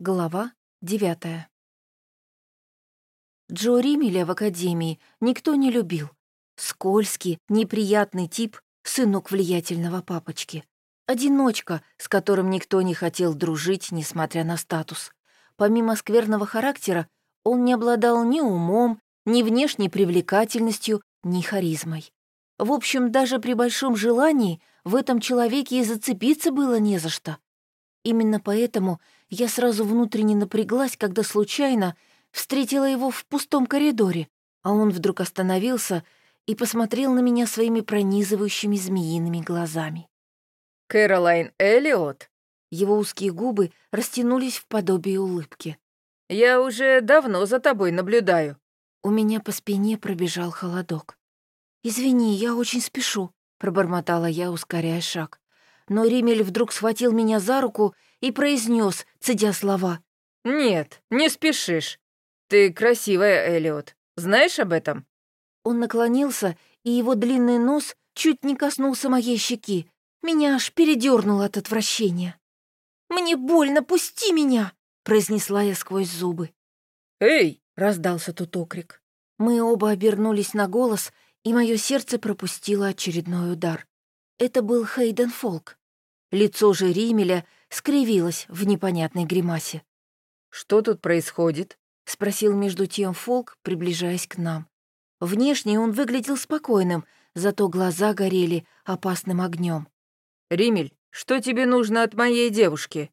Глава девятая. Джо Римеля в академии никто не любил. Скользкий, неприятный тип, сынок влиятельного папочки. Одиночка, с которым никто не хотел дружить, несмотря на статус. Помимо скверного характера, он не обладал ни умом, ни внешней привлекательностью, ни харизмой. В общем, даже при большом желании в этом человеке и зацепиться было не за что. Именно поэтому я сразу внутренне напряглась, когда случайно встретила его в пустом коридоре, а он вдруг остановился и посмотрел на меня своими пронизывающими змеиными глазами. «Кэролайн Эллиот?» Его узкие губы растянулись в подобие улыбки. «Я уже давно за тобой наблюдаю». У меня по спине пробежал холодок. «Извини, я очень спешу», — пробормотала я, ускоряя шаг но Римель вдруг схватил меня за руку и произнес, цедя слова. «Нет, не спешишь. Ты красивая, Элиот. Знаешь об этом?» Он наклонился, и его длинный нос чуть не коснулся моей щеки. Меня аж передернуло от отвращения. «Мне больно, пусти меня!» — произнесла я сквозь зубы. «Эй!» — раздался тут окрик. Мы оба обернулись на голос, и мое сердце пропустило очередной удар. Это был Хейден Фолк. Лицо же Римеля скривилось в непонятной гримасе. «Что тут происходит?» — спросил между тем Фолк, приближаясь к нам. Внешне он выглядел спокойным, зато глаза горели опасным огнем. «Римель, что тебе нужно от моей девушки?»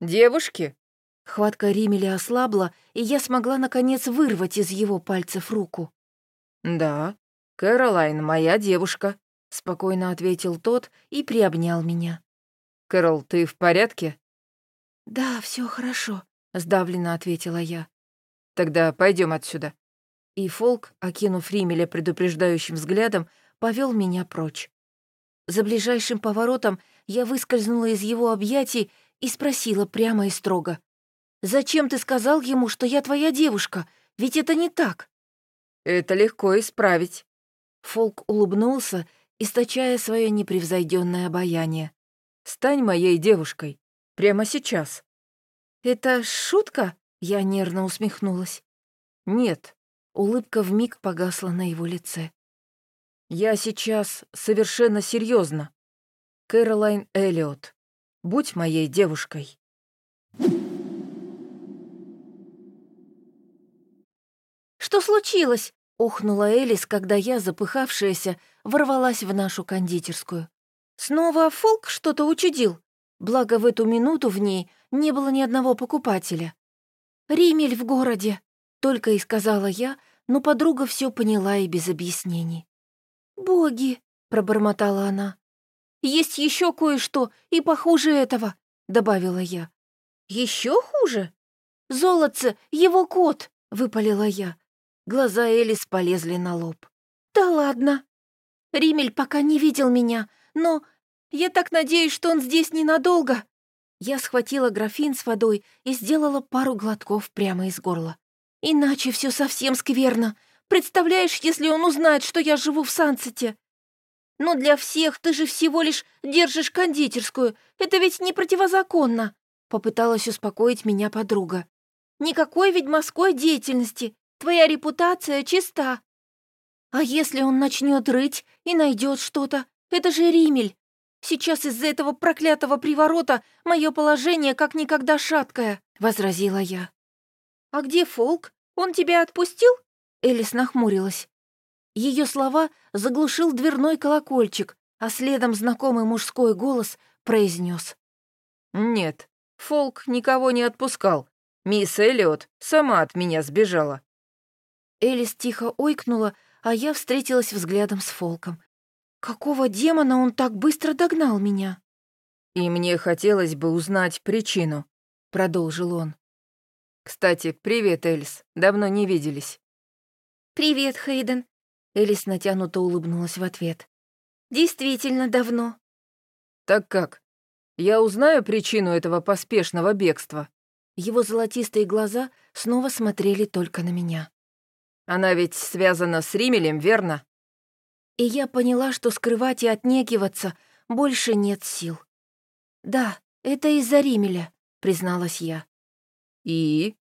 «Девушки?» Хватка Римеля ослабла, и я смогла, наконец, вырвать из его пальцев руку. «Да, Кэролайн, моя девушка», — спокойно ответил тот и приобнял меня. «Кэрол, ты в порядке?» «Да, все хорошо», — сдавленно ответила я. «Тогда пойдем отсюда». И Фолк, окинув Римеля предупреждающим взглядом, повел меня прочь. За ближайшим поворотом я выскользнула из его объятий и спросила прямо и строго. «Зачем ты сказал ему, что я твоя девушка? Ведь это не так». «Это легко исправить». Фолк улыбнулся, источая свое непревзойденное обаяние. Стань моей девушкой. Прямо сейчас». «Это шутка?» — я нервно усмехнулась. «Нет». Улыбка вмиг погасла на его лице. «Я сейчас совершенно серьезно. Кэролайн Эллиот, будь моей девушкой». «Что случилось?» — охнула Элис, когда я, запыхавшаяся, ворвалась в нашу кондитерскую. Снова Фолк что-то учудил, благо в эту минуту в ней не было ни одного покупателя. «Римель в городе», — только и сказала я, но подруга все поняла и без объяснений. «Боги», — пробормотала она. «Есть еще кое-что и похуже этого», — добавила я. Еще хуже? Золотце, его кот», — выпалила я. Глаза Элис полезли на лоб. «Да ладно. Римель пока не видел меня, но я так надеюсь, что он здесь ненадолго». Я схватила графин с водой и сделала пару глотков прямо из горла. «Иначе все совсем скверно. Представляешь, если он узнает, что я живу в Сансете?» «Но для всех ты же всего лишь держишь кондитерскую. Это ведь не противозаконно», — попыталась успокоить меня подруга. «Никакой ведьмовской деятельности. Твоя репутация чиста. А если он начнет рыть и найдет что-то? Это же Римель. Сейчас из-за этого проклятого приворота мое положение как никогда шаткое», — возразила я. «А где Фолк? Он тебя отпустил?» Элис нахмурилась. Ее слова заглушил дверной колокольчик, а следом знакомый мужской голос произнес: «Нет, Фолк никого не отпускал. Мисс Эллиот сама от меня сбежала». Элис тихо ойкнула, а я встретилась взглядом с Фолком. Какого демона он так быстро догнал меня? «И мне хотелось бы узнать причину», — продолжил он. «Кстати, привет, Эльс. Давно не виделись». «Привет, Хейден», — Элис натянуто улыбнулась в ответ. «Действительно давно». «Так как? Я узнаю причину этого поспешного бегства». Его золотистые глаза снова смотрели только на меня. «Она ведь связана с Римелем, верно?» И я поняла, что скрывать и отнекиваться больше нет сил. «Да, это из-за Римеля», — призналась я. И?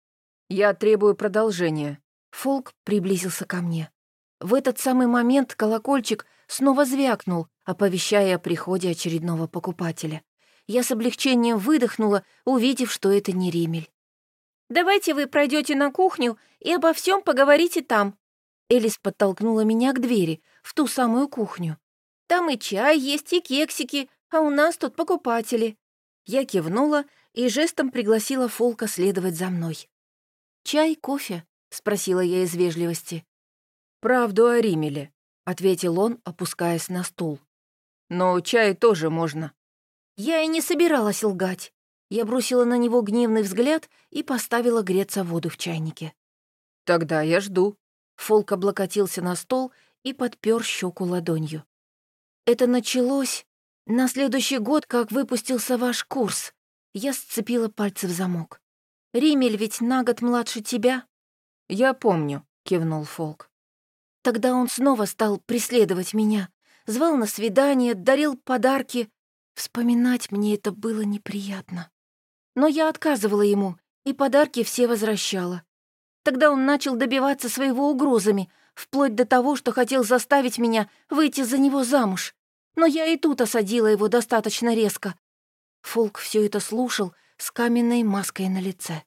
Я требую продолжения. Фолк приблизился ко мне. В этот самый момент колокольчик снова звякнул, оповещая о приходе очередного покупателя. Я с облегчением выдохнула, увидев, что это не ремель. «Давайте вы пройдете на кухню и обо всем поговорите там». Элис подтолкнула меня к двери, в ту самую кухню. «Там и чай есть, и кексики, а у нас тут покупатели». Я кивнула и жестом пригласила Фолка следовать за мной. «Чай, кофе?» — спросила я из вежливости. «Правду о Римеле», — ответил он, опускаясь на стул. «Но чай тоже можно». Я и не собиралась лгать. Я бросила на него гневный взгляд и поставила греться воду в чайнике. «Тогда я жду». Фолк облокотился на стол и подпер щеку ладонью. «Это началось на следующий год, как выпустился ваш курс». Я сцепила пальцы в замок. «Римель ведь на год младше тебя?» «Я помню», — кивнул Фолк. Тогда он снова стал преследовать меня, звал на свидание, дарил подарки. Вспоминать мне это было неприятно. Но я отказывала ему, и подарки все возвращала. Тогда он начал добиваться своего угрозами, вплоть до того, что хотел заставить меня выйти за него замуж. Но я и тут осадила его достаточно резко. Фолк все это слушал с каменной маской на лице.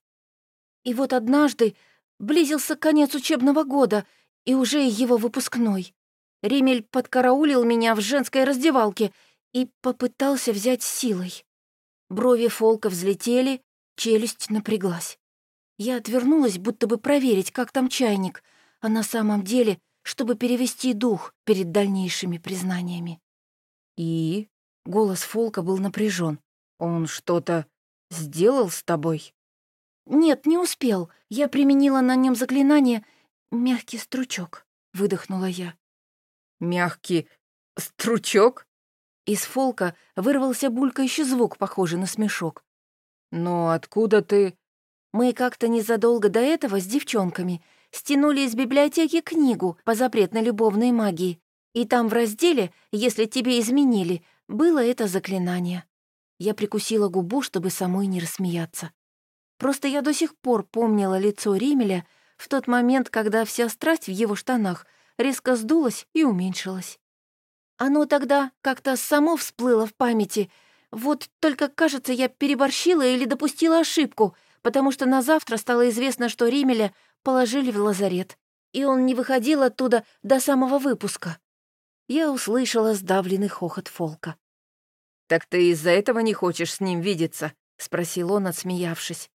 И вот однажды близился конец учебного года и уже его выпускной. Римель подкараулил меня в женской раздевалке и попытался взять силой. Брови Фолка взлетели, челюсть напряглась. Я отвернулась, будто бы проверить, как там чайник, а на самом деле, чтобы перевести дух перед дальнейшими признаниями. «И?» — голос Фолка был напряжен. «Он что-то сделал с тобой?» «Нет, не успел. Я применила на нем заклинание «мягкий стручок», — выдохнула я. «Мягкий стручок?» Из фолка вырвался булькающий звук, похожий на смешок. «Но откуда ты...» Мы как-то незадолго до этого с девчонками стянули из библиотеки книгу по запретной любовной магии, и там в разделе «Если тебе изменили» было это заклинание. Я прикусила губу, чтобы самой не рассмеяться. Просто я до сих пор помнила лицо Римеля в тот момент, когда вся страсть в его штанах резко сдулась и уменьшилась. Оно тогда как-то само всплыло в памяти. Вот только, кажется, я переборщила или допустила ошибку, потому что на завтра стало известно, что Римеля положили в лазарет, и он не выходил оттуда до самого выпуска. Я услышала сдавленный хохот Фолка. «Так ты из-за этого не хочешь с ним видеться?» — спросил он, отсмеявшись.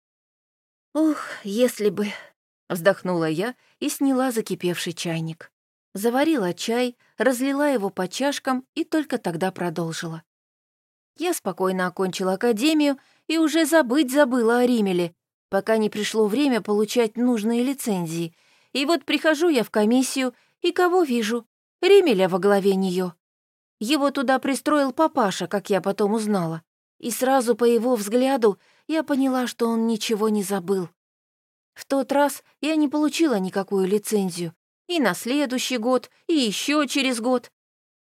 «Ух, если бы...» — вздохнула я и сняла закипевший чайник. Заварила чай, разлила его по чашкам и только тогда продолжила. Я спокойно окончила академию и уже забыть забыла о Римеле, пока не пришло время получать нужные лицензии. И вот прихожу я в комиссию, и кого вижу? Римеля во главе нее. Его туда пристроил папаша, как я потом узнала. И сразу по его взгляду я поняла, что он ничего не забыл. В тот раз я не получила никакую лицензию, и на следующий год, и еще через год.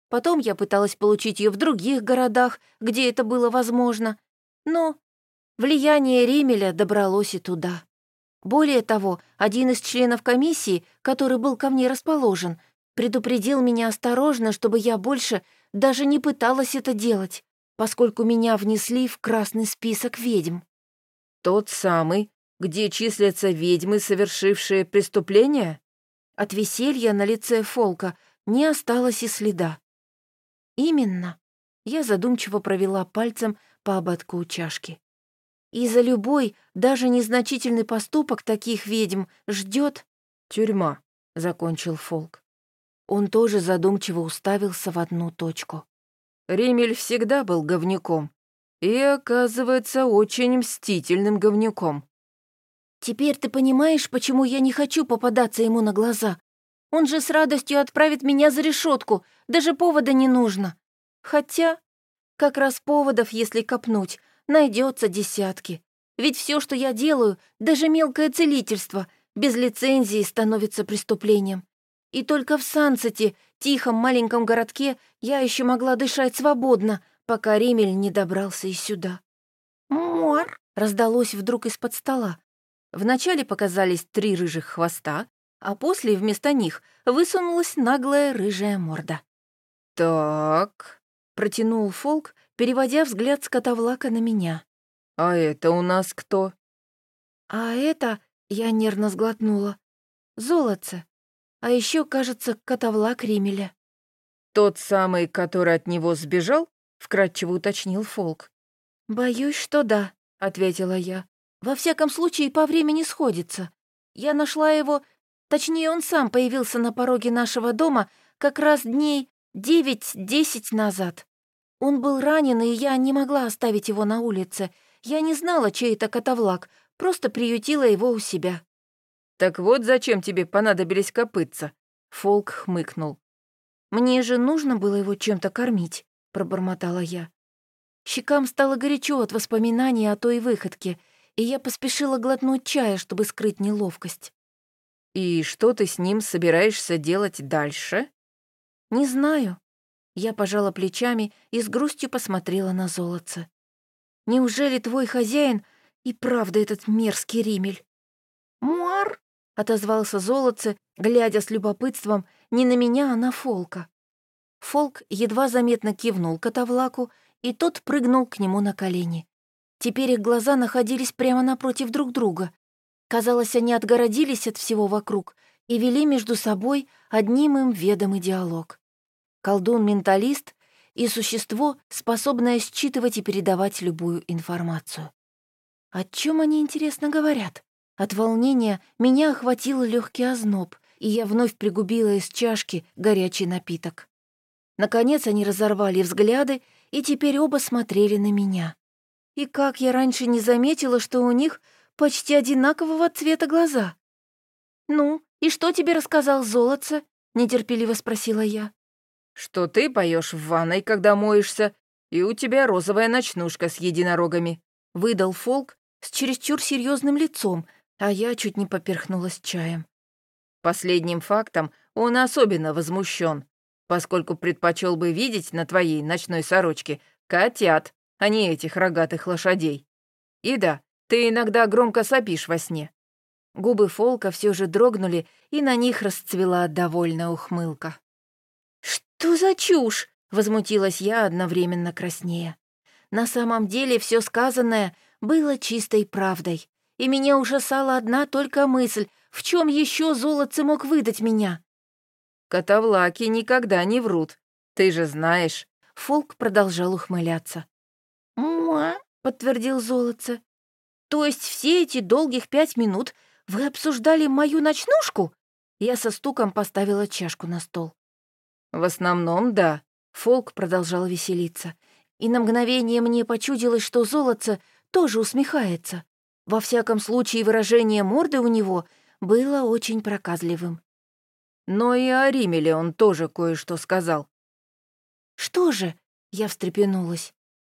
Потом я пыталась получить ее в других городах, где это было возможно, но влияние Римеля добралось и туда. Более того, один из членов комиссии, который был ко мне расположен, предупредил меня осторожно, чтобы я больше даже не пыталась это делать, поскольку меня внесли в красный список ведьм. «Тот самый, где числятся ведьмы, совершившие преступления?» От веселья на лице Фолка не осталось и следа. «Именно», — я задумчиво провела пальцем по ободку чашки. «И за любой, даже незначительный поступок таких ведьм ждет «Тюрьма», — закончил Фолк. Он тоже задумчиво уставился в одну точку. Ремель всегда был говнюком. И, оказывается, очень мстительным говнюком. Теперь ты понимаешь, почему я не хочу попадаться ему на глаза? Он же с радостью отправит меня за решетку, даже повода не нужно. Хотя, как раз поводов, если копнуть, найдется десятки. Ведь все, что я делаю, даже мелкое целительство, без лицензии становится преступлением. И только в Сансете, тихом маленьком городке, я еще могла дышать свободно, пока Ремель не добрался и сюда. «Мор!» — раздалось вдруг из-под стола. Вначале показались три рыжих хвоста, а после вместо них высунулась наглая рыжая морда. «Так», — протянул Фолк, переводя взгляд с котовлака на меня. «А это у нас кто?» «А это...» — я нервно сглотнула. «Золотце. А еще, кажется, котовлак Римеля». «Тот самый, который от него сбежал?» — вкратчиво уточнил Фолк. «Боюсь, что да», — ответила я. «Во всяком случае, по времени сходится. Я нашла его... Точнее, он сам появился на пороге нашего дома как раз дней девять-десять назад. Он был ранен, и я не могла оставить его на улице. Я не знала, чей это котовлак, просто приютила его у себя». «Так вот зачем тебе понадобились копытца?» Фолк хмыкнул. «Мне же нужно было его чем-то кормить», — пробормотала я. Щекам стало горячо от воспоминаний о той выходке, и я поспешила глотнуть чая, чтобы скрыть неловкость. «И что ты с ним собираешься делать дальше?» «Не знаю». Я пожала плечами и с грустью посмотрела на золотце. «Неужели твой хозяин и правда этот мерзкий римель?» «Муар!» — отозвался золотце, глядя с любопытством не на меня, а на Фолка. Фолк едва заметно кивнул котовлаку, и тот прыгнул к нему на колени. Теперь их глаза находились прямо напротив друг друга. Казалось, они отгородились от всего вокруг и вели между собой одним им ведомый диалог. Колдун-менталист и существо, способное считывать и передавать любую информацию. О чем они, интересно, говорят? От волнения меня охватил легкий озноб, и я вновь пригубила из чашки горячий напиток. Наконец они разорвали взгляды, и теперь оба смотрели на меня. И как я раньше не заметила, что у них почти одинакового цвета глаза. «Ну, и что тебе рассказал золотце?» — нетерпеливо спросила я. «Что ты поешь в ванной, когда моешься, и у тебя розовая ночнушка с единорогами», — выдал Фолк с чересчур серьезным лицом, а я чуть не поперхнулась чаем. Последним фактом он особенно возмущен, поскольку предпочел бы видеть на твоей ночной сорочке котят, а не этих рогатых лошадей. И да, ты иногда громко сопишь во сне». Губы Фолка все же дрогнули, и на них расцвела довольная ухмылка. «Что за чушь?» — возмутилась я одновременно краснея. На самом деле все сказанное было чистой правдой, и меня ужасала одна только мысль, в чем еще золотце мог выдать меня? Котовлаки никогда не врут, ты же знаешь. Фолк продолжал ухмыляться. «Муа», — подтвердил золотце. «То есть все эти долгих пять минут вы обсуждали мою ночнушку?» Я со стуком поставила чашку на стол. «В основном, да», — Фолк продолжал веселиться. И на мгновение мне почудилось, что золотце тоже усмехается. Во всяком случае, выражение морды у него было очень проказливым. Но и о Римеле он тоже кое-что сказал. «Что же?» — я встрепенулась.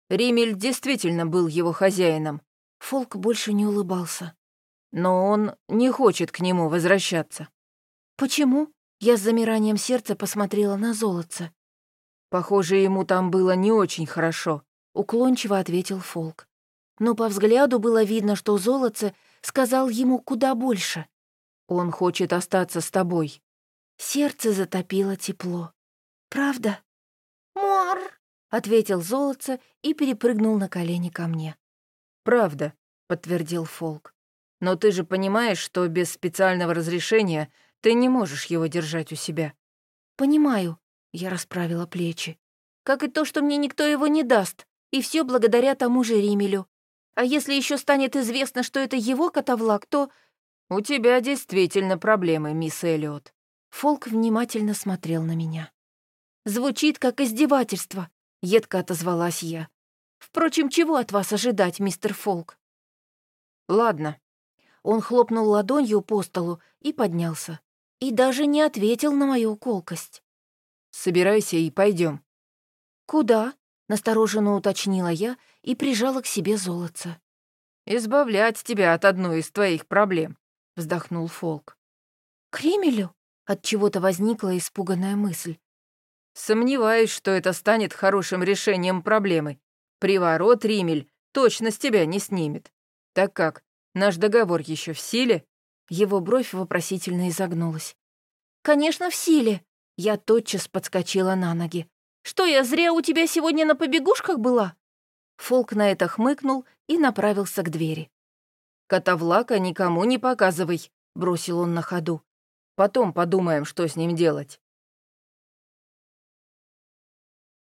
Римель действительно был его хозяином. Фолк больше не улыбался. Но он не хочет к нему возвращаться. «Почему?» — я с замиранием сердца посмотрела на золотце. «Похоже, ему там было не очень хорошо», — уклончиво ответил Фолк. Но по взгляду было видно, что золотце сказал ему куда больше. Он хочет остаться с тобой». Сердце затопило тепло. «Правда?» «Мор!» — ответил золотце и перепрыгнул на колени ко мне. «Правда», — подтвердил Фолк. «Но ты же понимаешь, что без специального разрешения ты не можешь его держать у себя». «Понимаю», — я расправила плечи. «Как и то, что мне никто его не даст, и все благодаря тому же Римелю. А если еще станет известно, что это его котовлак, то «У тебя действительно проблемы, мисс Эллиот». Фолк внимательно смотрел на меня. «Звучит как издевательство», — едко отозвалась я. «Впрочем, чего от вас ожидать, мистер Фолк?» «Ладно». Он хлопнул ладонью по столу и поднялся. И даже не ответил на мою колкость. «Собирайся и пойдем. «Куда?» — настороженно уточнила я и прижала к себе золотце. «Избавлять тебя от одной из твоих проблем», — вздохнул Фолк. «Кремелю?» — от чего то возникла испуганная мысль. «Сомневаюсь, что это станет хорошим решением проблемы. Приворот Римель точно с тебя не снимет. Так как, Наш договор еще в силе?» Его бровь вопросительно изогнулась. «Конечно, в силе!» Я тотчас подскочила на ноги. «Что, я зря у тебя сегодня на побегушках была?» Фолк на это хмыкнул и направился к двери. «Котовлака никому не показывай», — бросил он на ходу. «Потом подумаем, что с ним делать».